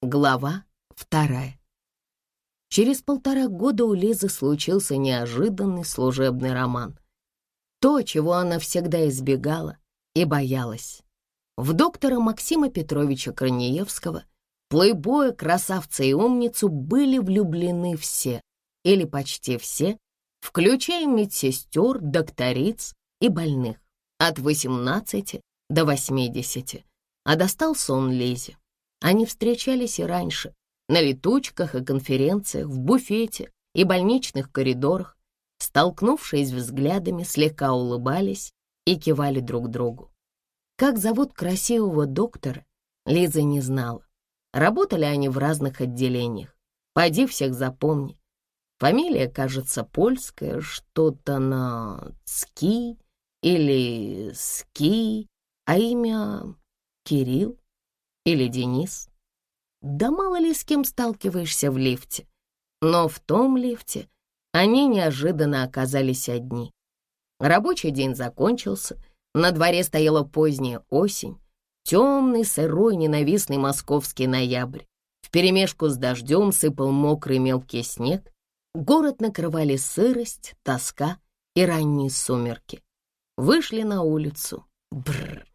Глава вторая. Через полтора года у Лизы случился неожиданный служебный роман. То, чего она всегда избегала и боялась. В доктора Максима Петровича Корнеевского, плейбоя, красавца и умницу были влюблены все, или почти все, включая медсестер, докториц и больных, от 18 до 80, а достался он Лизе. Они встречались и раньше, на летучках и конференциях, в буфете и больничных коридорах, столкнувшись взглядами, слегка улыбались и кивали друг другу. Как зовут красивого доктора, Лиза не знала. Работали они в разных отделениях. Пойди всех запомни. Фамилия, кажется, польская, что-то на «ски» или «ски», а имя Кирилл или Денис. Да мало ли с кем сталкиваешься в лифте. Но в том лифте они неожиданно оказались одни. Рабочий день закончился, на дворе стояла поздняя осень, темный, сырой, ненавистный московский ноябрь. Вперемешку с дождем сыпал мокрый мелкий снег. Город накрывали сырость, тоска и ранние сумерки. Вышли на улицу. Бррр.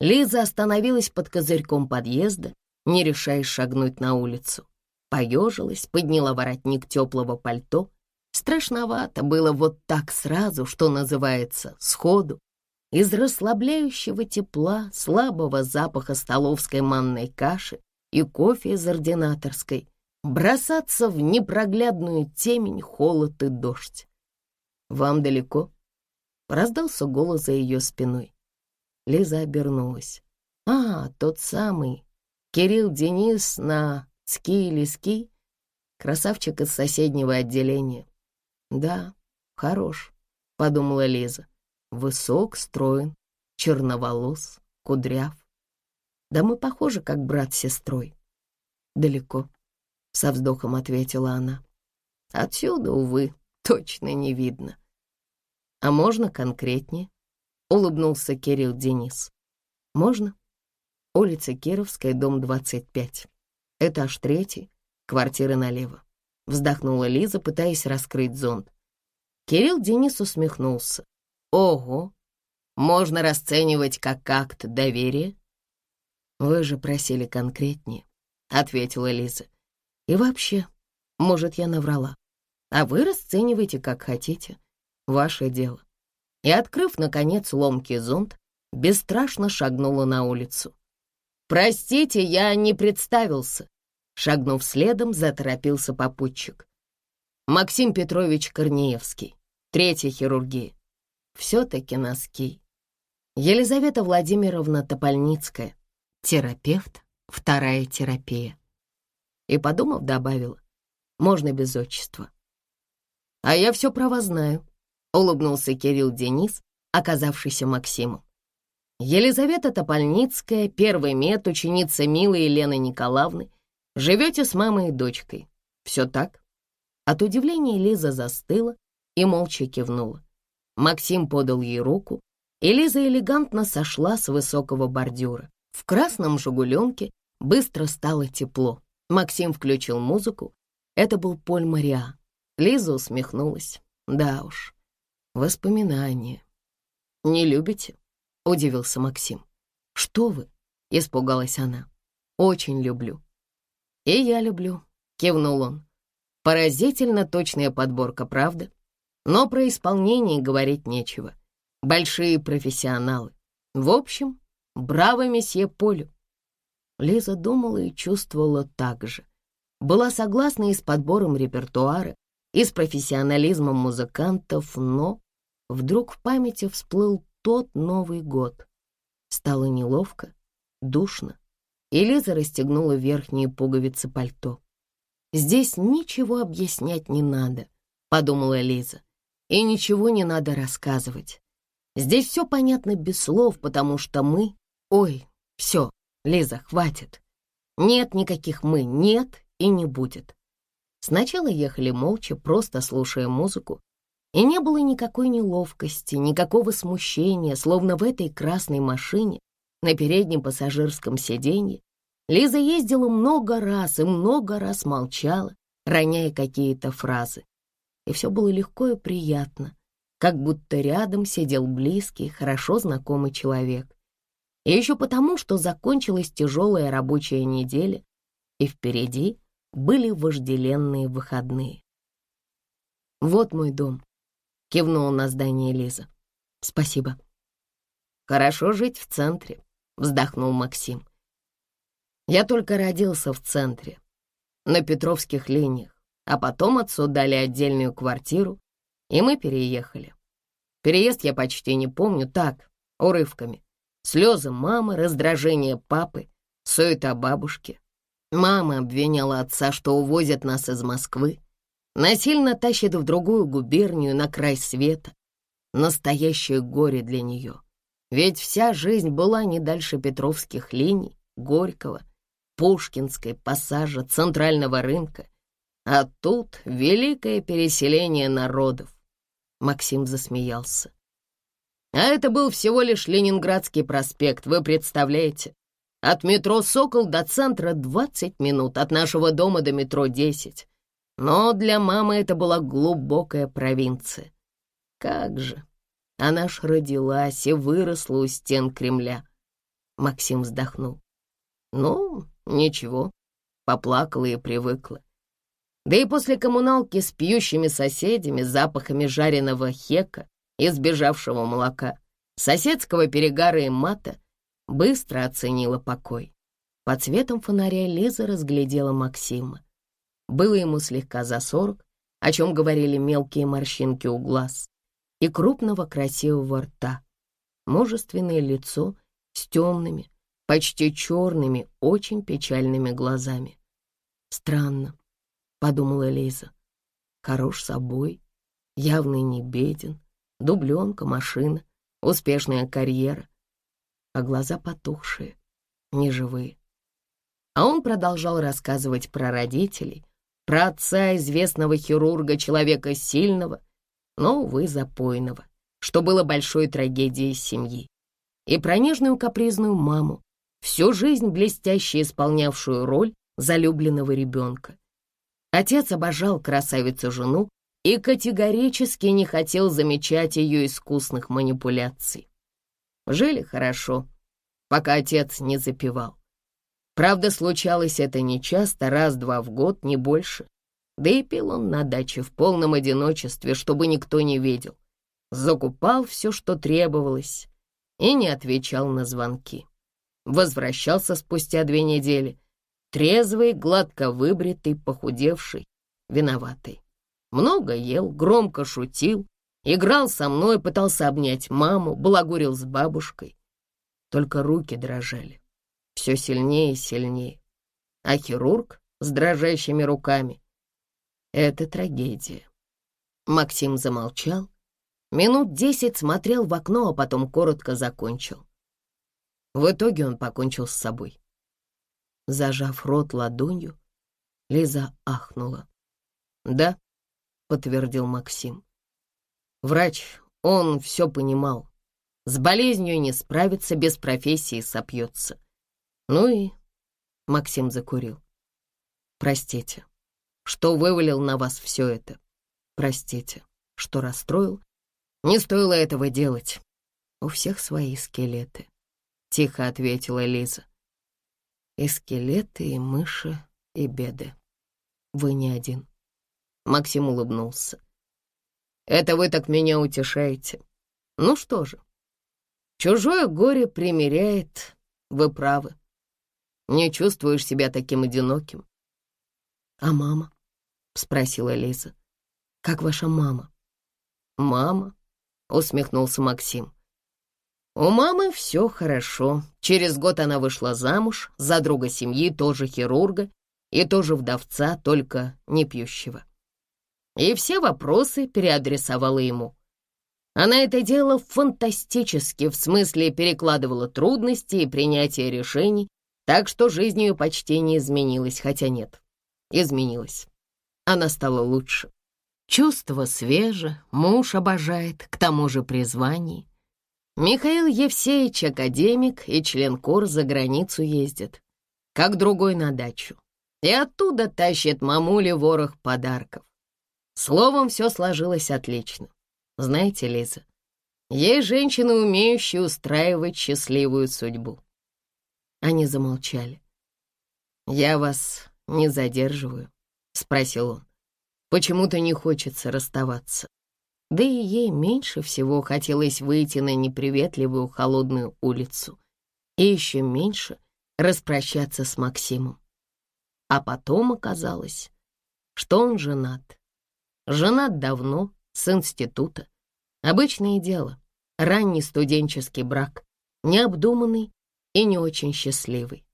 Лиза остановилась под козырьком подъезда, не решаясь шагнуть на улицу. Поежилась, подняла воротник теплого пальто. Страшновато было вот так сразу, что называется, сходу. Из расслабляющего тепла, слабого запаха столовской манной каши и кофе из ординаторской бросаться в непроглядную темень, холод и дождь. «Вам далеко?» — раздался голос за ее спиной. Лиза обернулась. «А, тот самый. Кирилл Денис на ски или ски? Красавчик из соседнего отделения. Да, хорош», — подумала Лиза. Высок, строен, черноволос, кудряв. Да мы похожи, как брат с сестрой. Далеко, — со вздохом ответила она. Отсюда, увы, точно не видно. А можно конкретнее? Улыбнулся Кирилл Денис. «Можно?» Улица Кировская, дом 25. Этаж третий, квартира налево. Вздохнула Лиза, пытаясь раскрыть зонт. Кирилл Денис усмехнулся. «Ого! Можно расценивать как акт доверия?» «Вы же просили конкретнее», — ответила Лиза. «И вообще, может, я наврала. А вы расценивайте как хотите. Ваше дело и, открыв, наконец, ломкий зонт, бесстрашно шагнула на улицу. «Простите, я не представился», — шагнув следом, заторопился попутчик. «Максим Петрович Корнеевский, третья хирургия. Все-таки носки». Елизавета Владимировна Топольницкая, терапевт, вторая терапия. И, подумав, добавила, можно без отчества. «А я все про вас знаю», — улыбнулся Кирилл Денис, оказавшийся Максимом. «Елизавета Топольницкая, первый мед, ученица милой Елены Николаевны. Живете с мамой и дочкой. Все так?» От удивления Лиза застыла и молча кивнула. Максим подал ей руку, и Лиза элегантно сошла с высокого бордюра. В красном «Жигуленке» быстро стало тепло. Максим включил музыку. Это был Поль Мариа. Лиза усмехнулась. Да уж, Воспоминания. Не любите? Удивился Максим. Что вы? Испугалась она. Очень люблю. И я люблю, кивнул он. Поразительно точная подборка, правда? Но про исполнение говорить нечего. Большие профессионалы. В общем, браво месье Полю. Лиза думала и чувствовала так же. Была согласна и с подбором репертуара, и с профессионализмом музыкантов, но вдруг в памяти всплыл тот Новый год. Стало неловко, душно, и Лиза расстегнула верхние пуговицы пальто. «Здесь ничего объяснять не надо», — подумала Лиза, «и ничего не надо рассказывать. Здесь все понятно без слов, потому что мы... Ой, все, Лиза, хватит. Нет никаких «мы», нет и не будет. Сначала ехали молча, просто слушая музыку, и не было никакой неловкости, никакого смущения, словно в этой красной машине на переднем пассажирском сиденье Лиза ездила много раз и много раз молчала, роняя какие-то фразы. И все было легко и приятно, как будто рядом сидел близкий, хорошо знакомый человек. И еще потому, что закончилась тяжелая рабочая неделя, и впереди были вожделенные выходные. «Вот мой дом», — кивнула на здание Лиза. «Спасибо». «Хорошо жить в центре», — вздохнул Максим. «Я только родился в центре, на Петровских линиях, а потом отцу дали отдельную квартиру, и мы переехали. Переезд я почти не помню, так, урывками. Слезы мамы, раздражение папы, суета бабушки. Мама обвиняла отца, что увозят нас из Москвы, насильно тащит в другую губернию на край света. Настоящее горе для нее. Ведь вся жизнь была не дальше Петровских линий, Горького, Пушкинской, Пассажа, Центрального рынка. А тут великое переселение народов. Максим засмеялся. А это был всего лишь Ленинградский проспект, вы представляете? От метро «Сокол» до центра 20 минут, от нашего дома до метро 10. Но для мамы это была глубокая провинция. Как же! Она ж родилась и выросла у стен Кремля. Максим вздохнул. Ну, ничего, поплакала и привыкла. Да и после коммуналки с пьющими соседями, запахами жареного хека и сбежавшего молока, соседского перегара и мата, быстро оценила покой. Под светом фонаря Лиза разглядела Максима. Было ему слегка за сорок, о чем говорили мелкие морщинки у глаз, и крупного красивого рта, мужественное лицо с темными, почти черными, очень печальными глазами. «Странно», — подумала Лиза. «Хорош собой, явно не беден, дубленка, машина, успешная карьера, а глаза потухшие, неживые». А он продолжал рассказывать про родителей, про отца известного хирурга, человека сильного, но, увы, запойного, что было большой трагедией семьи, и про нежную капризную маму, всю жизнь блестяще исполнявшую роль залюбленного ребенка. Отец обожал красавицу-жену и категорически не хотел замечать ее искусных манипуляций. Жили хорошо, пока отец не запивал. Правда, случалось это нечасто, раз-два в год, не больше. Да и пил он на даче в полном одиночестве, чтобы никто не видел. Закупал все, что требовалось, и не отвечал на звонки. Возвращался спустя две недели, трезвый, гладко выбритый, похудевший, виноватый. Много ел, громко шутил, играл со мной, пытался обнять маму, балагурил с бабушкой. Только руки дрожали, все сильнее и сильнее. А хирург с дрожащими руками это трагедия. Максим замолчал, минут десять смотрел в окно, а потом коротко закончил. В итоге он покончил с собой. Зажав рот ладонью, Лиза ахнула. «Да», — подтвердил Максим. Врач, он все понимал. С болезнью не справится, без профессии сопьется. Ну и Максим закурил. «Простите, что вывалил на вас все это. Простите, что расстроил. Не стоило этого делать. У всех свои скелеты, — тихо ответила Лиза. И скелеты, и мыши, и беды. Вы не один. Максим улыбнулся. Это вы так меня утешаете. Ну что же, чужое горе примиряет, вы правы. Не чувствуешь себя таким одиноким. А мама? — спросила Лиза. «Как ваша мама?» «Мама?» — усмехнулся Максим. «У мамы все хорошо. Через год она вышла замуж за друга семьи, тоже хирурга, и тоже вдовца, только не пьющего. И все вопросы переадресовала ему. Она это делала фантастически, в смысле перекладывала трудности и принятие решений, так что жизнь ее почти не изменилась, хотя нет, изменилась. Она стала лучше. Чувство свеже, муж обожает, к тому же при звании. Михаил Евсеевич академик и член кор за границу ездит. как другой на дачу, и оттуда тащит мамуле ворох подарков. Словом, все сложилось отлично. Знаете, Лиза, есть женщины, умеющие устраивать счастливую судьбу. Они замолчали. «Я вас не задерживаю?» — спросил он. «Почему-то не хочется расставаться». Да и ей меньше всего хотелось выйти на неприветливую холодную улицу. И еще меньше распрощаться с Максимом. А потом оказалось, что он женат. Женат давно, с института. Обычное дело, ранний студенческий брак, необдуманный и не очень счастливый.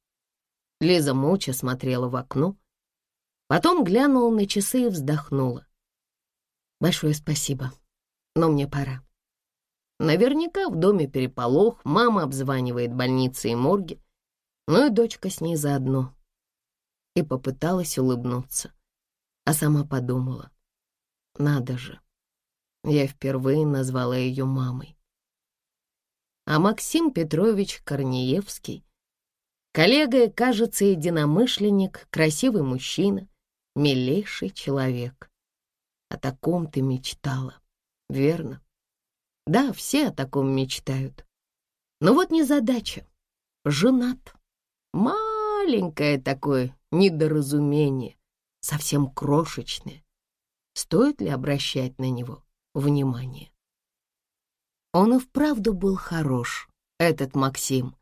Лиза молча смотрела в окно, потом глянула на часы и вздохнула. «Большое спасибо, но мне пора». Наверняка в доме переполох, мама обзванивает больницы и морги, ну и дочка с ней заодно. И попыталась улыбнуться, а сама подумала. Надо же, я впервые назвала ее мамой. А Максим Петрович Корнеевский, коллега и, кажется, единомышленник, красивый мужчина, милейший человек. О таком ты мечтала, верно? Да, все о таком мечтают. Но вот незадача. Женат. Маленькое такое недоразумение, совсем крошечное стоит ли обращать на него внимание. Он и вправду был хорош, этот Максим.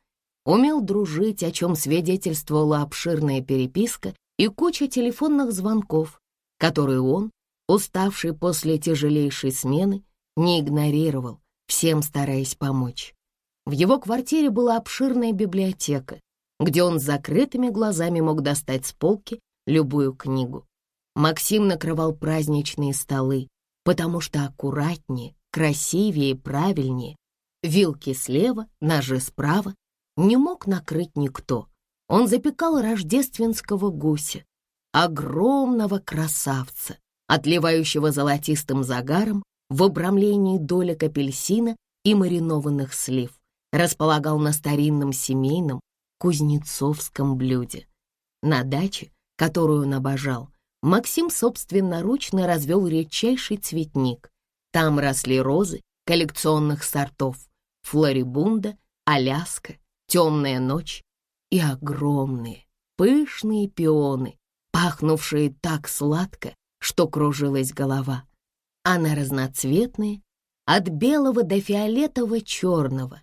Умел дружить, о чем свидетельствовала обширная переписка и куча телефонных звонков, которые он, уставший после тяжелейшей смены, не игнорировал, всем стараясь помочь. В его квартире была обширная библиотека, где он с закрытыми глазами мог достать с полки любую книгу. Максим накрывал праздничные столы, потому что аккуратнее, красивее и правильнее. Вилки слева, ножи справа. Не мог накрыть никто. Он запекал рождественского гуся, огромного красавца, отливающего золотистым загаром в обрамлении долек апельсина и маринованных слив, располагал на старинном семейном кузнецовском блюде. На даче, которую он обожал, Максим собственноручно развел редчайший цветник. Там росли розы коллекционных сортов флорибунда, аляска, темная ночь и огромные, пышные пионы, пахнувшие так сладко, что кружилась голова. А на разноцветные, от белого до фиолетово-черного,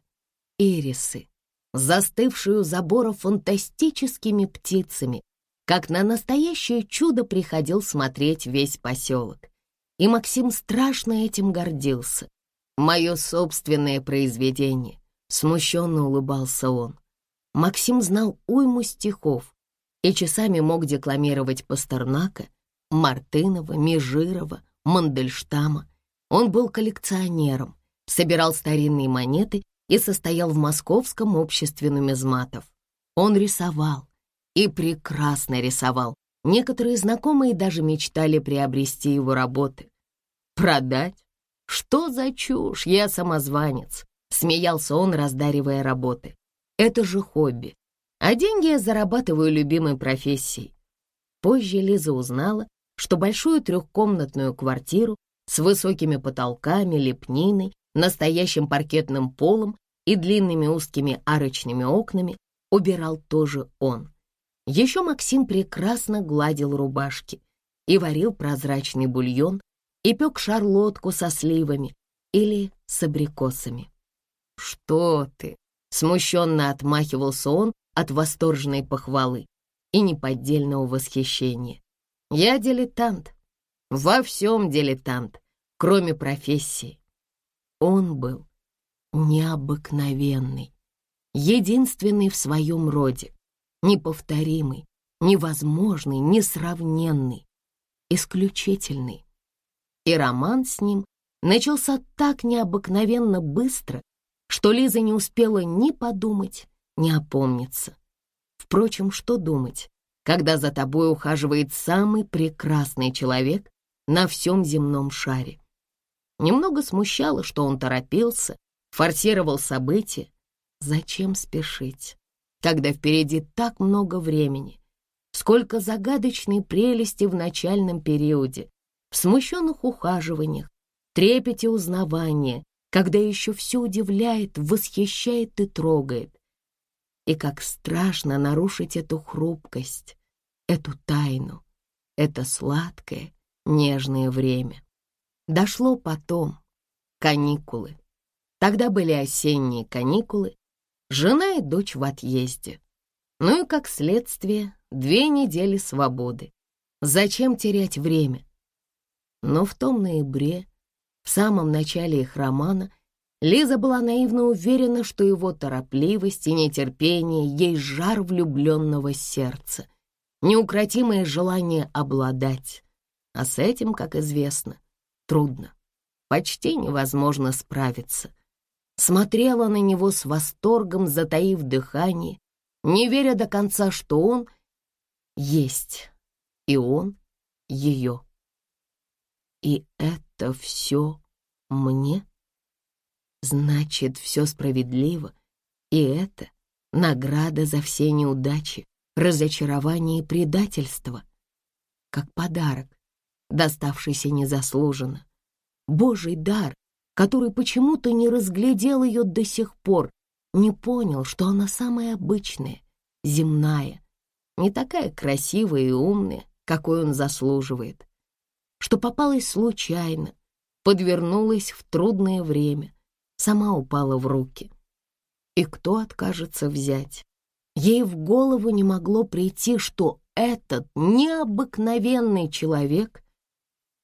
ирисы, застывшие у забора фантастическими птицами, как на настоящее чудо приходил смотреть весь поселок. И Максим страшно этим гордился. Мое собственное произведение. Смущенно улыбался он. Максим знал уйму стихов и часами мог декламировать Пастернака, Мартынова, Межирова, Мандельштама. Он был коллекционером, собирал старинные монеты и состоял в Московском обществе нумизматов. Он рисовал, и прекрасно рисовал. Некоторые знакомые даже мечтали приобрести его работы. Продать? Что за чушь? Я самозванец. Смеялся он, раздаривая работы. Это же хобби. А деньги я зарабатываю любимой профессией. Позже Лиза узнала, что большую трехкомнатную квартиру с высокими потолками, лепниной, настоящим паркетным полом и длинными узкими арочными окнами убирал тоже он. Еще Максим прекрасно гладил рубашки и варил прозрачный бульон, и пек шарлотку со сливами или с абрикосами. «Что ты?» — смущенно отмахивался он от восторженной похвалы и неподдельного восхищения. «Я дилетант, во всем дилетант, кроме профессии». Он был необыкновенный, единственный в своем роде неповторимый, невозможный, несравненный, исключительный. И роман с ним начался так необыкновенно быстро, что Лиза не успела ни подумать, ни опомниться. Впрочем, что думать, когда за тобой ухаживает самый прекрасный человек на всем земном шаре? Немного смущало, что он торопился, форсировал события. Зачем спешить? Когда впереди так много времени, сколько загадочной прелести в начальном периоде, в смущенных ухаживаниях, трепете узнавания, когда еще все удивляет, восхищает и трогает. И как страшно нарушить эту хрупкость, эту тайну, это сладкое, нежное время. Дошло потом, каникулы. Тогда были осенние каникулы, жена и дочь в отъезде. Ну и, как следствие, две недели свободы. Зачем терять время? Но в том ноябре, в самом начале их романа, Лиза была наивно уверена, что его торопливость и нетерпение есть жар влюбленного сердца, неукротимое желание обладать. А с этим, как известно, трудно, почти невозможно справиться. Смотрела на него с восторгом, затаив дыхание, не веря до конца, что он есть, и он ее. И это все мне? Значит, все справедливо, и это награда за все неудачи, разочарование и предательство. Как подарок, доставшийся незаслуженно. Божий дар, который почему-то не разглядел ее до сих пор, не понял, что она самая обычная, земная, не такая красивая и умная, какой он заслуживает, что попалась случайно, подвернулась в трудное время, сама упала в руки. И кто откажется взять? Ей в голову не могло прийти, что этот необыкновенный человек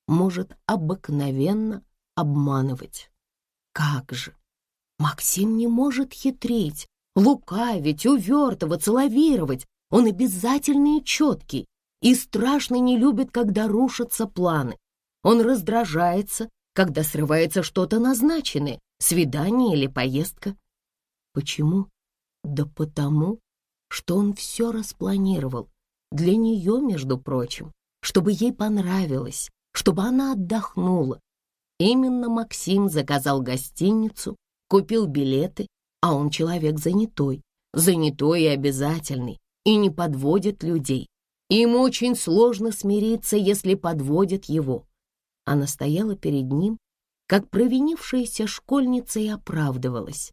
может обыкновенно обманывать. Как же? Максим не может хитрить, лукавить, увертываться, лавировать. Он обязательный и четкий, и страшно не любит, когда рушатся планы. Он раздражается, когда срывается что-то назначенное, свидание или поездка. Почему? Да потому, что он все распланировал. Для нее, между прочим, чтобы ей понравилось, чтобы она отдохнула. Именно Максим заказал гостиницу, купил билеты, а он человек занятой, занятой и обязательный, и не подводит людей. Ему очень сложно смириться, если подводят его. Она стояла перед ним как провинившаяся школьница и оправдывалась.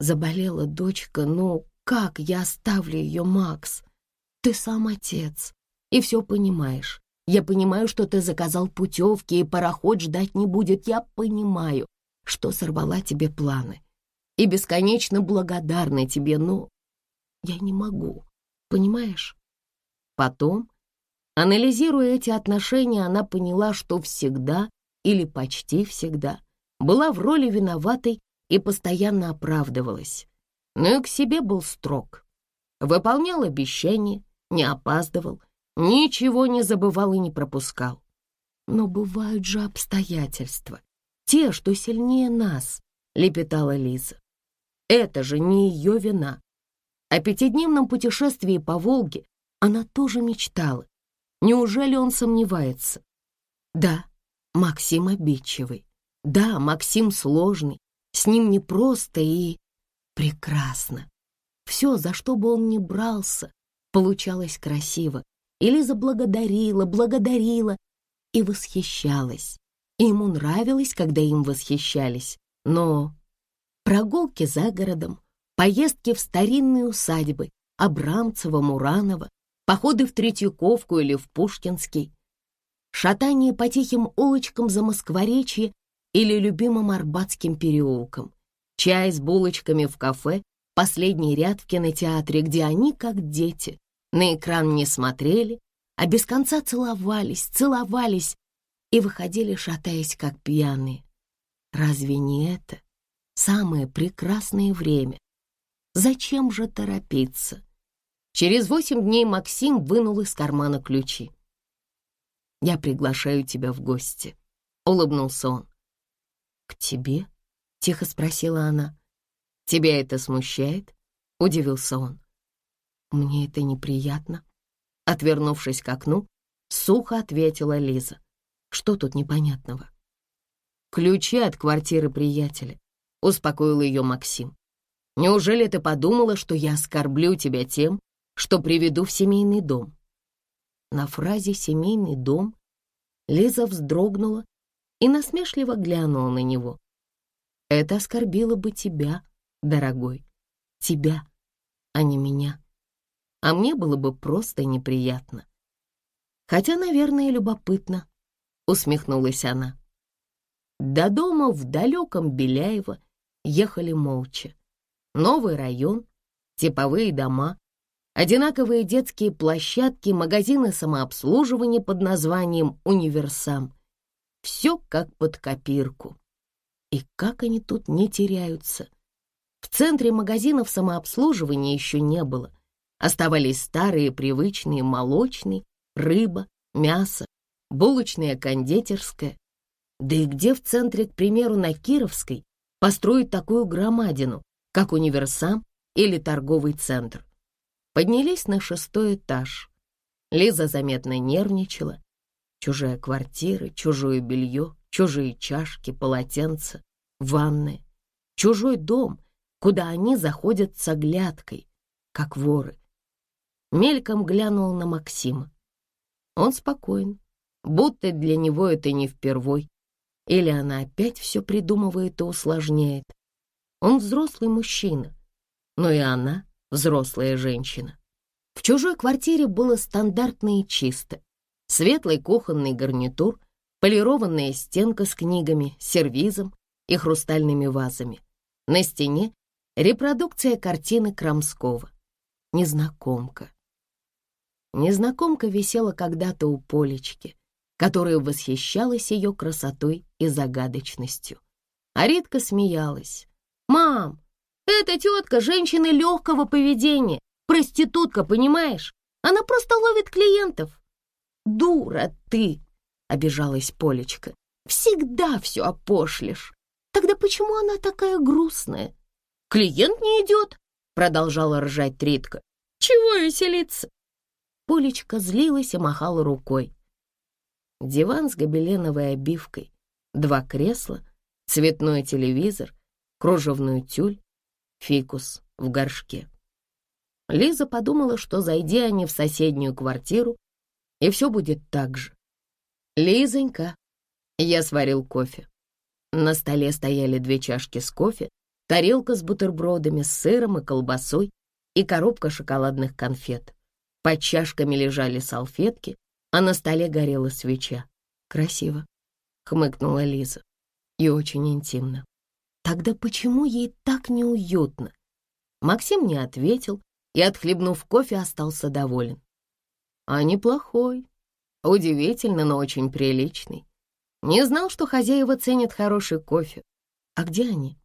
Заболела дочка, ну как я оставлю ее, Макс? Ты сам отец и все понимаешь. Я понимаю, что ты заказал путевки, и пароход ждать не будет. Я понимаю, что сорвала тебе планы. И бесконечно благодарна тебе, но я не могу, понимаешь? Потом, анализируя эти отношения, она поняла, что всегда или почти всегда, была в роли виноватой и постоянно оправдывалась. Но и к себе был строг. Выполнял обещания, не опаздывал, ничего не забывал и не пропускал. Но бывают же обстоятельства, те, что сильнее нас, лепетала Лиза. Это же не ее вина. О пятидневном путешествии по Волге она тоже мечтала. Неужели он сомневается? Да, Максим обидчивый. Да, Максим сложный. С ним непросто и прекрасно. Все, за что бы он ни брался, получалось красиво. И Лиза благодарила, благодарила и восхищалась. И ему нравилось, когда им восхищались. Но прогулки за городом, поездки в старинные усадьбы, Абрамцева, Муранова, походы в Третьяковку или в Пушкинский, шатание по тихим улочкам за Москворечье или любимым Арбатским переулком, чай с булочками в кафе, последний ряд в кинотеатре, где они, как дети, на экран не смотрели, а без конца целовались, целовались и выходили, шатаясь, как пьяные. Разве не это самое прекрасное время? Зачем же торопиться? Через восемь дней Максим вынул из кармана ключи. Я приглашаю тебя в гости», — улыбнулся он. «К тебе?» — тихо спросила она. «Тебя это смущает?» — удивился он. «Мне это неприятно». Отвернувшись к окну, сухо ответила Лиза. «Что тут непонятного?» «Ключи от квартиры приятеля», — успокоил ее Максим. Неужели ты подумала, что я оскорблю тебя тем, что приведу в семейный дом?» На фразе «семейный дом» Лиза вздрогнула и насмешливо глянула на него. «Это оскорбило бы тебя, дорогой, тебя, а не меня. А мне было бы просто неприятно. Хотя, наверное, любопытно», — усмехнулась она. До дома в далеком Беляево ехали молча. Новый район, типовые дома, одинаковые детские площадки, магазины самообслуживания под названием «Универсам». Все как под копирку. И как они тут не теряются. В центре магазинов самообслуживания еще не было. Оставались старые привычные молочный, рыба, мясо, булочная кондитерская. Да и где в центре, к примеру, на Кировской, построить такую громадину, как универсам или торговый центр? Поднялись на шестой этаж. Лиза заметно нервничала. Чужая квартира, чужое белье, чужие чашки, полотенца, ванная. Чужой дом, куда они заходят с оглядкой, как воры. Мельком глянул на Максима. Он спокоен, будто для него это не впервой. Или она опять все придумывает и усложняет. Он взрослый мужчина, но и она взрослая женщина. В чужой квартире было стандартно и чисто. Светлый кухонный гарнитур, полированная стенка с книгами, сервизом и хрустальными вазами. На стене репродукция картины Крамского. Незнакомка. Незнакомка висела когда-то у Полечки, которая восхищалась ее красотой и загадочностью. А Ритка смеялась. «Мам, эта тетка — женщина легкого поведения, проститутка, понимаешь? Она просто ловит клиентов». «Дура ты!» — обижалась Полечка. «Всегда все опошлишь. Тогда почему она такая грустная?» «Клиент не идет!» — продолжала ржать Ритка. «Чего веселиться?» Полечка злилась и махала рукой. Диван с гобеленовой обивкой, два кресла, цветной телевизор, кружевную тюль, фикус в горшке. Лиза подумала, что зайди они в соседнюю квартиру, и все будет так же. «Лизонька!» Я сварил кофе. На столе стояли две чашки с кофе, тарелка с бутербродами, с сыром и колбасой и коробка шоколадных конфет. Под чашками лежали салфетки, а на столе горела свеча. «Красиво», — хмыкнула Лиза. «И очень интимно». Тогда почему ей так неуютно? Максим не ответил и, отхлебнув кофе, остался доволен. А неплохой. Удивительно, но очень приличный. Не знал, что хозяева ценят хороший кофе. А где они,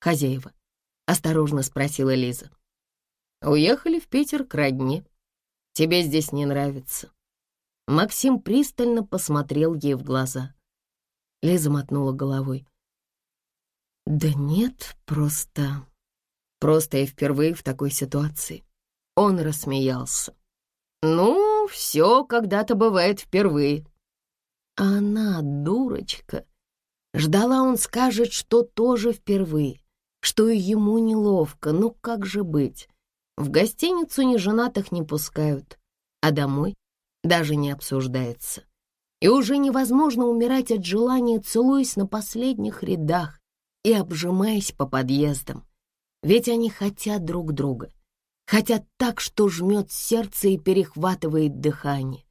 хозяева? Осторожно спросила Лиза. Уехали в Питер к родне. Тебе здесь не нравится. Максим пристально посмотрел ей в глаза. Лиза мотнула головой. Да нет, просто... Просто я впервые в такой ситуации. Он рассмеялся. Ну, все когда-то бывает впервые. Она, дурочка, ждала, он скажет, что тоже впервые, что и ему неловко, ну как же быть? В гостиницу неженатых не пускают, а домой даже не обсуждается. И уже невозможно умирать от желания, целуясь на последних рядах, и обжимаясь по подъездам. Ведь они хотят друг друга. Хотят так, что жмет сердце и перехватывает дыхание.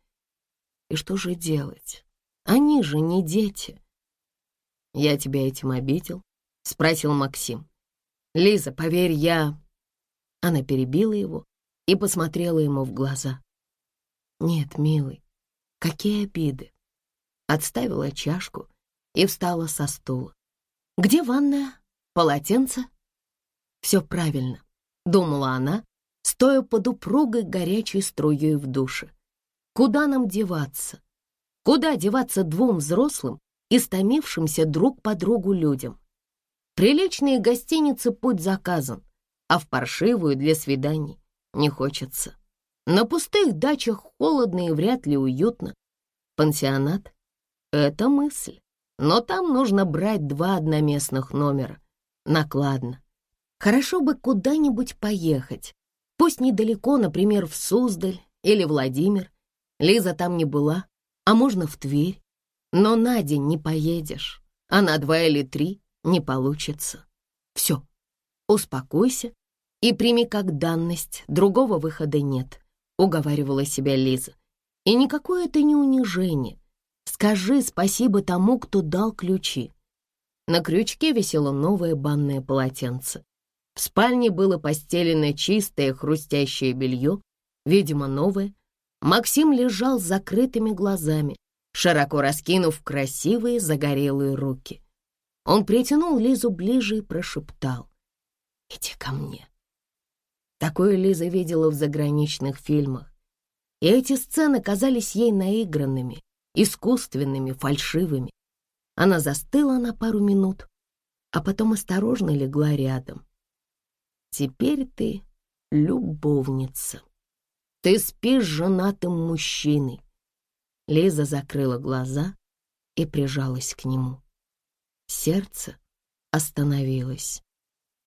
И что же делать? Они же не дети. «Я тебя этим обидел?» — спросил Максим. «Лиза, поверь, я...» Она перебила его и посмотрела ему в глаза. «Нет, милый, какие обиды!» Отставила чашку и встала со стула. Где ванная? Полотенце? Все правильно, думала она, стоя под упругой горячей струей в душе. Куда нам деваться? Куда деваться двум взрослым, истомившимся друг по другу людям? Приличные гостиницы путь заказан, а в паршивую для свиданий не хочется. На пустых дачах холодно и вряд ли уютно. Пансионат — это мысль но там нужно брать два одноместных номера. Накладно. Хорошо бы куда-нибудь поехать, пусть недалеко, например, в Суздаль или Владимир. Лиза там не была, а можно в Тверь. Но на день не поедешь, а на два или три не получится. Все, успокойся и прими как данность, другого выхода нет, уговаривала себя Лиза. И никакое это не унижение. Скажи спасибо тому, кто дал ключи. На крючке висело новое банное полотенце. В спальне было постелено чистое хрустящее белье, видимо, новое. Максим лежал с закрытыми глазами, широко раскинув красивые загорелые руки. Он притянул Лизу ближе и прошептал. «Иди ко мне». Такое Лиза видела в заграничных фильмах. И эти сцены казались ей наигранными, искусственными, фальшивыми. Она застыла на пару минут, а потом осторожно легла рядом. «Теперь ты любовница. Ты спишь женатым мужчиной». Лиза закрыла глаза и прижалась к нему. Сердце остановилось.